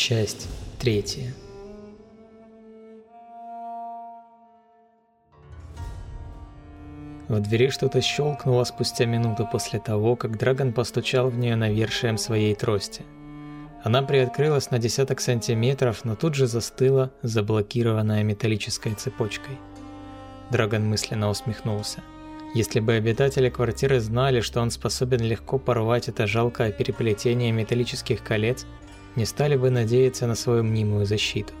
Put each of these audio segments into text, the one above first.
Часть третья. В двери что-то щелкнуло спустя минуту после того, как Драгон постучал в нее навершием своей трости. Она приоткрылась на десяток сантиметров, но тут же застыла, заблокированная металлической цепочкой. Драгон мысленно усмехнулся. Если бы обитатели квартиры знали, что он способен легко порвать это жалкое переплетение металлических колец, не стали бы надеяться на свою мнимую защиту.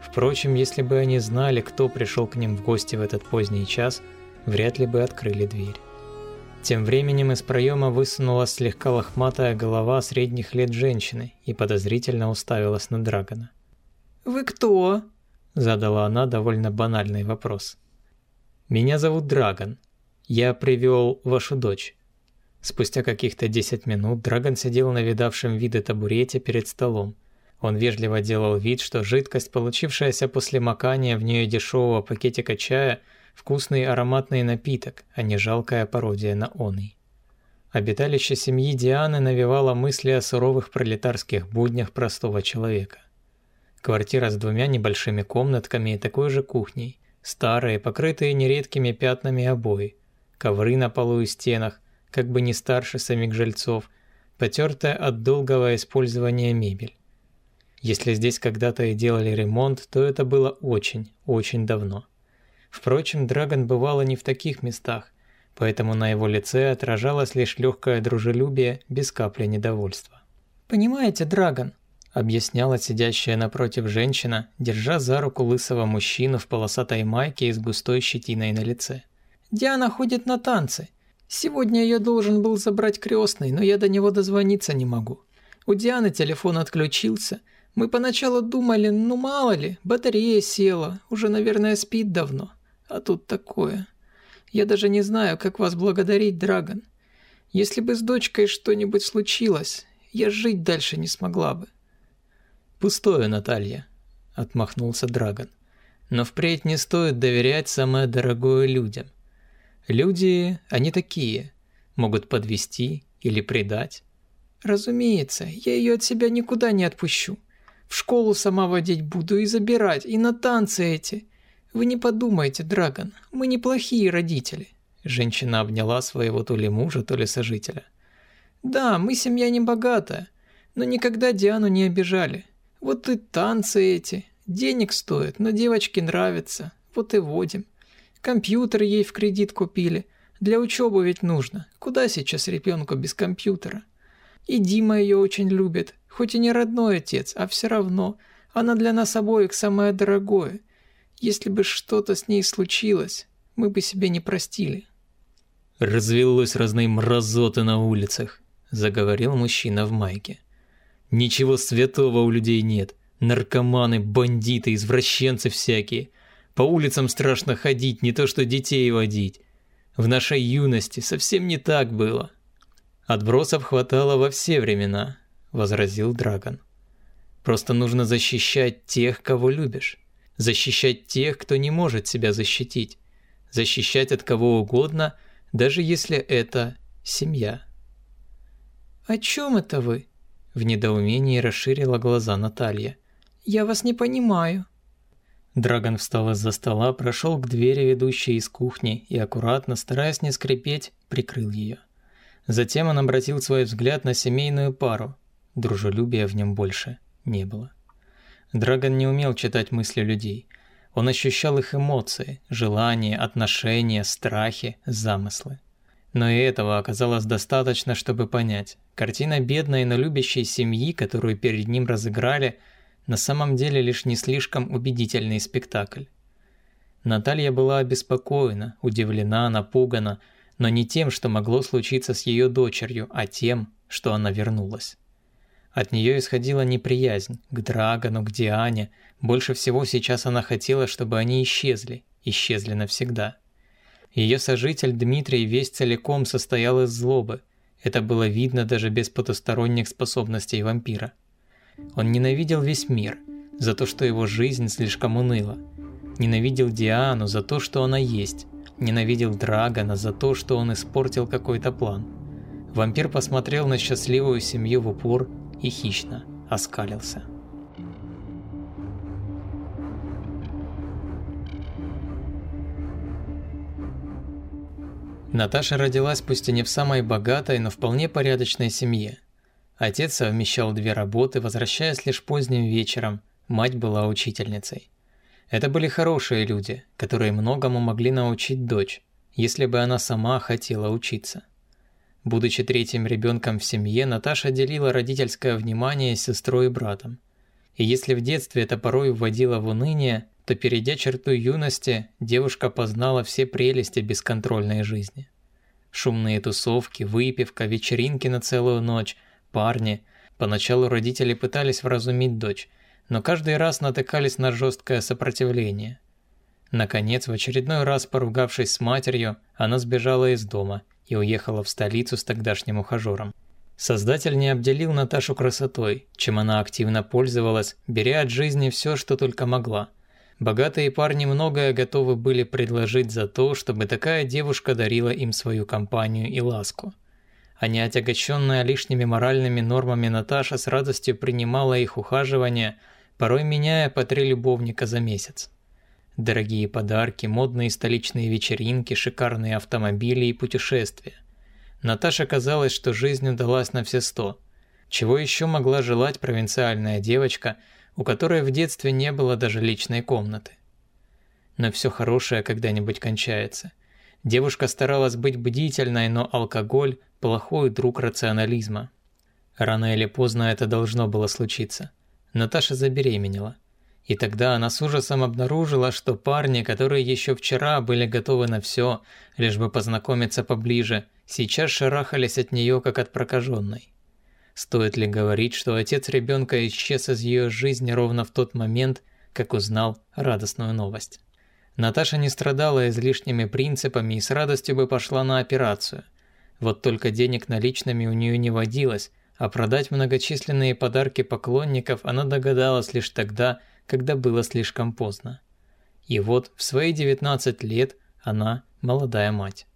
Впрочем, если бы они знали, кто пришел к ним в гости в этот поздний час, вряд ли бы открыли дверь. Тем временем из проема высунулась слегка лохматая голова средних лет женщины и подозрительно уставилась на Драгона. «Вы кто?» – задала она довольно банальный вопрос. «Меня зовут Драгон. Я привел вашу дочь. Спустя каких-то 10 минут Драгон сидел на видавшем виды табурете перед столом. Он вежливо делал вид, что жидкость, получившаяся после макания в нее дешевого пакетика чая, вкусный ароматный напиток, а не жалкая пародия на оный. Обиталище семьи Дианы навевало мысли о суровых пролетарских буднях простого человека. Квартира с двумя небольшими комнатками и такой же кухней, старые, покрытые нередкими пятнами обои, ковры на полу и стенах, как бы не старше самих жильцов, потертая от долгого использования мебель. Если здесь когда-то и делали ремонт, то это было очень, очень давно. Впрочем, Драгон бывало не в таких местах, поэтому на его лице отражалось лишь легкое дружелюбие без капли недовольства. «Понимаете, Драгон», — объясняла сидящая напротив женщина, держа за руку лысого мужчину в полосатой майке и с густой щетиной на лице. «Диана ходит на танцы, Сегодня я должен был забрать крестный, но я до него дозвониться не могу. У Дианы телефон отключился. Мы поначалу думали, ну мало ли, батарея села, уже, наверное, спит давно. А тут такое. Я даже не знаю, как вас благодарить, Драгон. Если бы с дочкой что-нибудь случилось, я жить дальше не смогла бы. Пустое, Наталья, отмахнулся Драгон. Но впредь не стоит доверять самое дорогое людям. Люди, они такие, могут подвести или предать. Разумеется, я ее от себя никуда не отпущу. В школу сама водить буду и забирать, и на танцы эти. Вы не подумайте, Драгон, мы неплохие родители. Женщина обняла своего то ли мужа, то ли сожителя. Да, мы семья не богатая, но никогда Диану не обижали. Вот и танцы эти. Денег стоят, но девочке нравится. Вот и водим. Компьютер ей в кредит купили. Для учебы ведь нужно. Куда сейчас ребенку без компьютера? И Дима ее очень любит. Хоть и не родной отец, а все равно. Она для нас обоих самое дорогое. Если бы что-то с ней случилось, мы бы себе не простили. Развелось разной мразоты на улицах, заговорил мужчина в майке. Ничего святого у людей нет. Наркоманы, бандиты, извращенцы всякие. По улицам страшно ходить, не то что детей водить. В нашей юности совсем не так было. Отбросов хватало во все времена, возразил Драгон. Просто нужно защищать тех, кого любишь. Защищать тех, кто не может себя защитить. Защищать от кого угодно, даже если это семья. «О чем это вы?» В недоумении расширила глаза Наталья. «Я вас не понимаю». Драгон встал из-за стола, прошел к двери, ведущей из кухни, и аккуратно, стараясь не скрипеть, прикрыл ее. Затем он обратил свой взгляд на семейную пару. Дружелюбия в нем больше не было. Драгон не умел читать мысли людей. Он ощущал их эмоции, желания, отношения, страхи, замыслы. Но и этого оказалось достаточно, чтобы понять. Картина бедной, но любящей семьи, которую перед ним разыграли – на самом деле лишь не слишком убедительный спектакль. Наталья была обеспокоена, удивлена, напугана, но не тем, что могло случиться с ее дочерью, а тем, что она вернулась. От нее исходила неприязнь к Драгону, к Диане. Больше всего сейчас она хотела, чтобы они исчезли, исчезли навсегда. Ее сожитель Дмитрий весь целиком состоял из злобы. Это было видно даже без потусторонних способностей вампира. Он ненавидел весь мир за то, что его жизнь слишком уныла. Ненавидел Диану за то, что она есть. Ненавидел Драгона за то, что он испортил какой-то план. Вампир посмотрел на счастливую семью в упор и хищно оскалился. Наташа родилась пусть и не в самой богатой, но вполне порядочной семье. Отец совмещал две работы, возвращаясь лишь поздним вечером, мать была учительницей. Это были хорошие люди, которые многому могли научить дочь, если бы она сама хотела учиться. Будучи третьим ребенком в семье, Наташа делила родительское внимание с сестрой и братом. И если в детстве это порой вводило в уныние, то перейдя черту юности, девушка познала все прелести бесконтрольной жизни. Шумные тусовки, выпивка, вечеринки на целую ночь, парни. Поначалу родители пытались вразумить дочь, но каждый раз натыкались на жесткое сопротивление. Наконец, в очередной раз поругавшись с матерью, она сбежала из дома и уехала в столицу с тогдашним ухажером. Создатель не обделил Наташу красотой, чем она активно пользовалась, беря от жизни все, что только могла. Богатые парни многое готовы были предложить за то, чтобы такая девушка дарила им свою компанию и ласку. А не отягощенная лишними моральными нормами Наташа с радостью принимала их ухаживание, порой меняя по три любовника за месяц. Дорогие подарки, модные столичные вечеринки, шикарные автомобили и путешествия. Наташе казалось, что жизнь удалась на все сто. Чего еще могла желать провинциальная девочка, у которой в детстве не было даже личной комнаты? Но все хорошее когда-нибудь кончается. Девушка старалась быть бдительной, но алкоголь – плохой друг рационализма. Рано или поздно это должно было случиться. Наташа забеременела. И тогда она с ужасом обнаружила, что парни, которые еще вчера были готовы на все, лишь бы познакомиться поближе, сейчас шарахались от нее, как от прокаженной. Стоит ли говорить, что отец ребенка исчез из ее жизни ровно в тот момент, как узнал радостную новость? Наташа не страдала излишними принципами и с радостью бы пошла на операцию. Вот только денег наличными у нее не водилось, а продать многочисленные подарки поклонников она догадалась лишь тогда, когда было слишком поздно. И вот в свои 19 лет она молодая мать.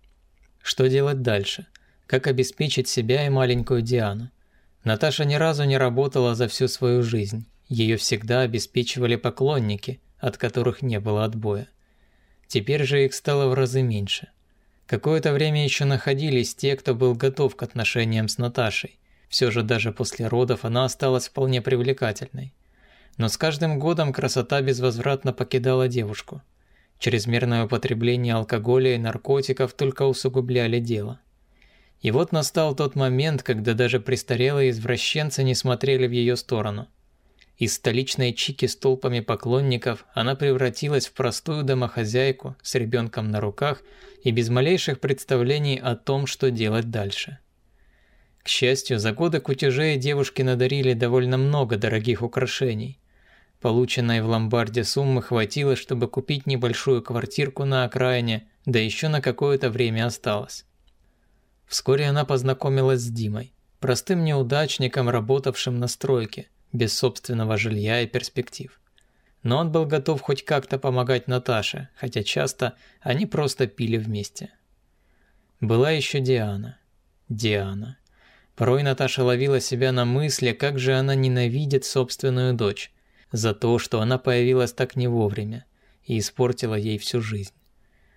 Что делать дальше? Как обеспечить себя и маленькую Диану? Наташа ни разу не работала за всю свою жизнь. Ее всегда обеспечивали поклонники, от которых не было отбоя. Теперь же их стало в разы меньше. Какое-то время еще находились те, кто был готов к отношениям с Наташей. Все же даже после родов она осталась вполне привлекательной. Но с каждым годом красота безвозвратно покидала девушку. Чрезмерное употребление алкоголя и наркотиков только усугубляли дело. И вот настал тот момент, когда даже престарелые извращенцы не смотрели в ее сторону. Из столичной чики с толпами поклонников она превратилась в простую домохозяйку с ребенком на руках и без малейших представлений о том, что делать дальше. К счастью, за годы кутежей девушки надарили довольно много дорогих украшений. Полученной в ломбарде суммы хватило, чтобы купить небольшую квартирку на окраине, да еще на какое-то время осталось. Вскоре она познакомилась с Димой, простым неудачником, работавшим на стройке, без собственного жилья и перспектив. Но он был готов хоть как-то помогать Наташе, хотя часто они просто пили вместе. Была еще Диана. Диана. Порой Наташа ловила себя на мысли, как же она ненавидит собственную дочь, за то, что она появилась так не вовремя и испортила ей всю жизнь.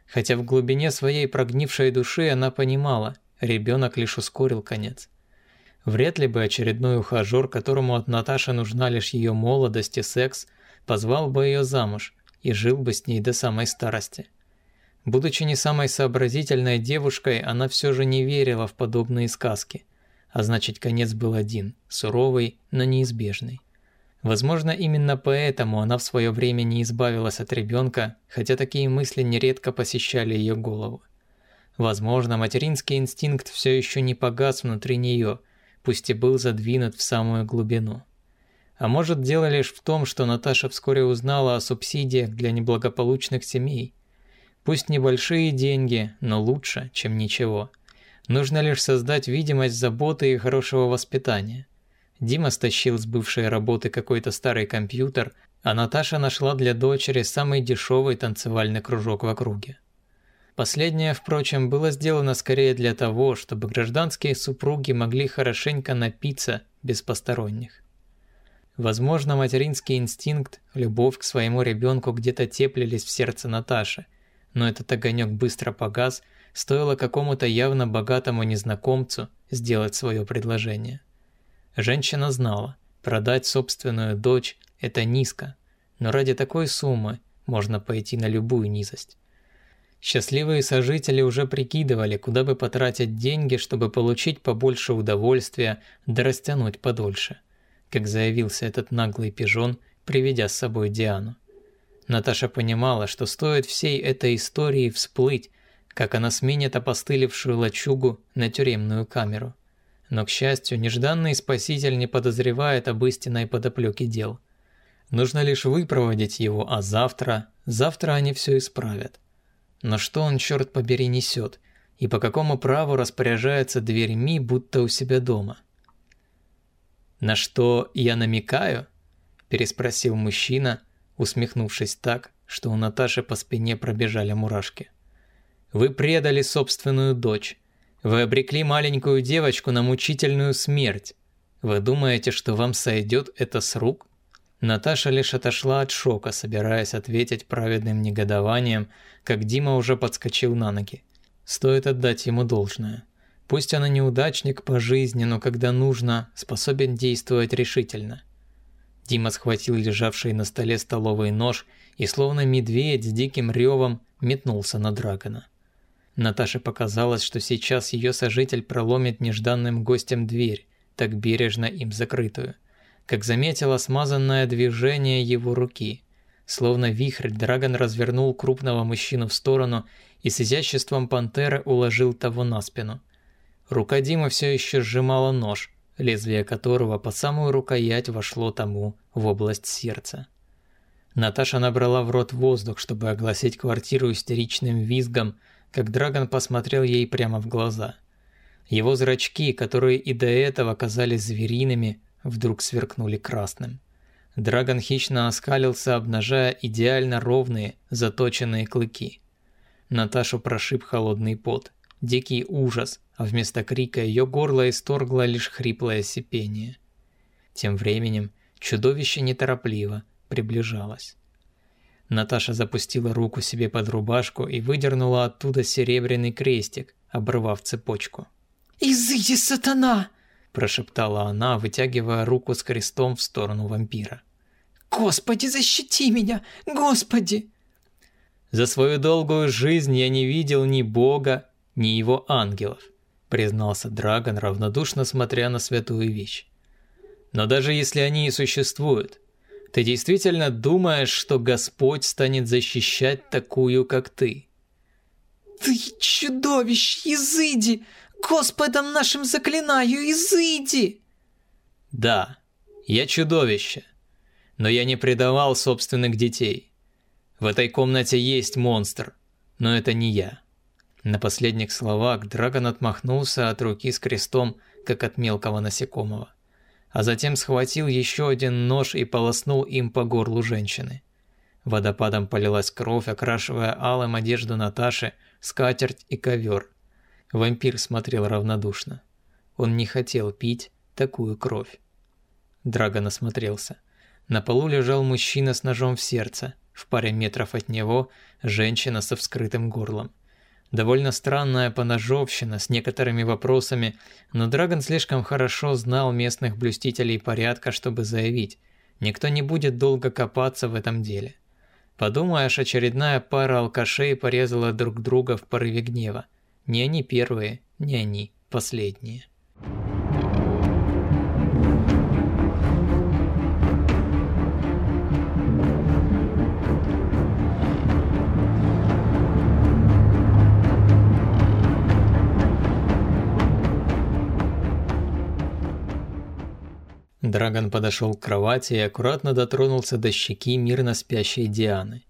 Хотя в глубине своей прогнившей души она понимала, ребенок лишь ускорил конец. Вряд ли бы очередной ухажер, которому от Наташи нужна лишь ее молодость и секс, позвал бы ее замуж и жил бы с ней до самой старости. Будучи не самой сообразительной девушкой, она все же не верила в подобные сказки. А значит, конец был один, суровый, но неизбежный. Возможно, именно поэтому она в свое время не избавилась от ребенка, хотя такие мысли нередко посещали ее голову. Возможно, материнский инстинкт все еще не погас внутри нее, пусть и был задвинут в самую глубину. А может, дело лишь в том, что Наташа вскоре узнала о субсидиях для неблагополучных семей. Пусть небольшие деньги, но лучше, чем ничего. Нужно лишь создать видимость заботы и хорошего воспитания. Дима стащил с бывшей работы какой-то старый компьютер, а Наташа нашла для дочери самый дешевый танцевальный кружок в округе. Последнее, впрочем, было сделано скорее для того, чтобы гражданские супруги могли хорошенько напиться без посторонних. Возможно, материнский инстинкт, любовь к своему ребенку где-то теплились в сердце Наташи, но этот огонек быстро погас, стоило какому-то явно богатому незнакомцу сделать свое предложение. Женщина знала, продать собственную дочь – это низко, но ради такой суммы можно пойти на любую низость. Счастливые сожители уже прикидывали, куда бы потратить деньги, чтобы получить побольше удовольствия, да растянуть подольше. Как заявился этот наглый пижон, приведя с собой Диану. Наташа понимала, что стоит всей этой истории всплыть, как она сменит опостылевшую лачугу на тюремную камеру. Но, к счастью, нежданный спаситель не подозревает об истинной подоплеке дел. Нужно лишь выпроводить его, а завтра, завтра они все исправят. Но что он, черт побери, несет? И по какому праву распоряжается дверьми, будто у себя дома? «На что я намекаю?» – переспросил мужчина, усмехнувшись так, что у Наташи по спине пробежали мурашки. «Вы предали собственную дочь. Вы обрекли маленькую девочку на мучительную смерть. Вы думаете, что вам сойдет это с рук?» Наташа лишь отошла от шока, собираясь ответить праведным негодованием, как Дима уже подскочил на ноги. Стоит отдать ему должное. Пусть он и неудачник по жизни, но когда нужно, способен действовать решительно. Дима схватил лежавший на столе столовый нож и словно медведь с диким ревом метнулся на Драгона. Наташе показалось, что сейчас ее сожитель проломит нежданным гостем дверь, так бережно им закрытую как заметила смазанное движение его руки. Словно вихрь, Драгон развернул крупного мужчину в сторону и с изяществом пантеры уложил того на спину. Рука Димы все еще сжимала нож, лезвие которого по самую рукоять вошло тому в область сердца. Наташа набрала в рот воздух, чтобы огласить квартиру истеричным визгом, как Драгон посмотрел ей прямо в глаза. Его зрачки, которые и до этого казались звериными, вдруг сверкнули красным. Драгон хищно оскалился, обнажая идеально ровные, заточенные клыки. Наташу прошиб холодный пот, дикий ужас, а вместо крика ее горло исторгло лишь хриплое сипение. Тем временем чудовище неторопливо приближалось. Наташа запустила руку себе под рубашку и выдернула оттуда серебряный крестик, обрывав цепочку. «Изыди, сатана!» Прошептала она, вытягивая руку с крестом в сторону вампира. «Господи, защити меня! Господи!» «За свою долгую жизнь я не видел ни Бога, ни его ангелов», признался Драгон, равнодушно смотря на святую вещь. «Но даже если они и существуют, ты действительно думаешь, что Господь станет защищать такую, как ты?» «Ты чудовище, изыди! Господом нашим заклинаю, изыди!» «Да, я чудовище, но я не предавал собственных детей. В этой комнате есть монстр, но это не я». На последних словах Драгон отмахнулся от руки с крестом, как от мелкого насекомого. А затем схватил еще один нож и полоснул им по горлу женщины. Водопадом полилась кровь, окрашивая алым одежду Наташи, скатерть и ковер. Вампир смотрел равнодушно. Он не хотел пить такую кровь. Драгон осмотрелся. На полу лежал мужчина с ножом в сердце. В паре метров от него женщина со вскрытым горлом. Довольно странная поножовщина с некоторыми вопросами, но Драгон слишком хорошо знал местных блюстителей порядка, чтобы заявить, никто не будет долго копаться в этом деле. Подумаешь, очередная пара алкашей порезала друг друга в порыве гнева. Не они первые, не они последние. Драгон подошел к кровати и аккуратно дотронулся до щеки мирно спящей Дианы.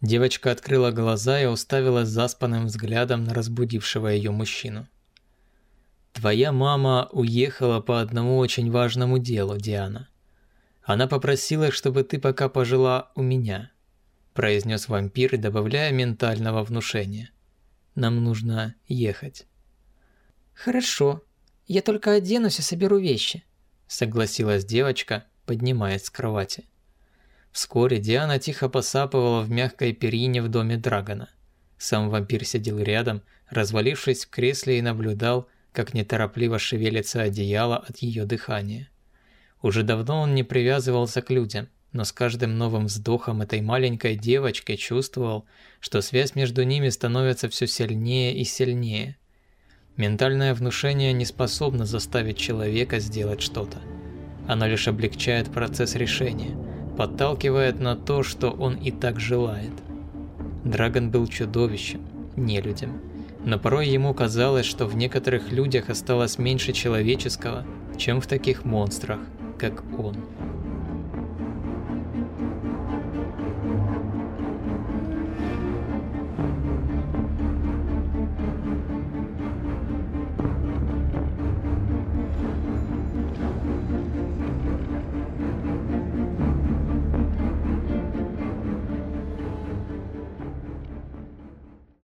Девочка открыла глаза и уставилась заспанным взглядом на разбудившего ее мужчину. «Твоя мама уехала по одному очень важному делу, Диана. Она попросила, чтобы ты пока пожила у меня», – произнес вампир, добавляя ментального внушения. «Нам нужно ехать». «Хорошо. Я только оденусь и соберу вещи», – согласилась девочка, поднимаясь с кровати. Вскоре Диана тихо посапывала в мягкой перине в доме Драгона. Сам вампир сидел рядом, развалившись в кресле и наблюдал, как неторопливо шевелится одеяло от ее дыхания. Уже давно он не привязывался к людям, но с каждым новым вздохом этой маленькой девочки чувствовал, что связь между ними становится все сильнее и сильнее. Ментальное внушение не способно заставить человека сделать что-то. Оно лишь облегчает процесс решения, подталкивает на то, что он и так желает. Драгон был чудовищем, нелюдем. Но порой ему казалось, что в некоторых людях осталось меньше человеческого, чем в таких монстрах, как он.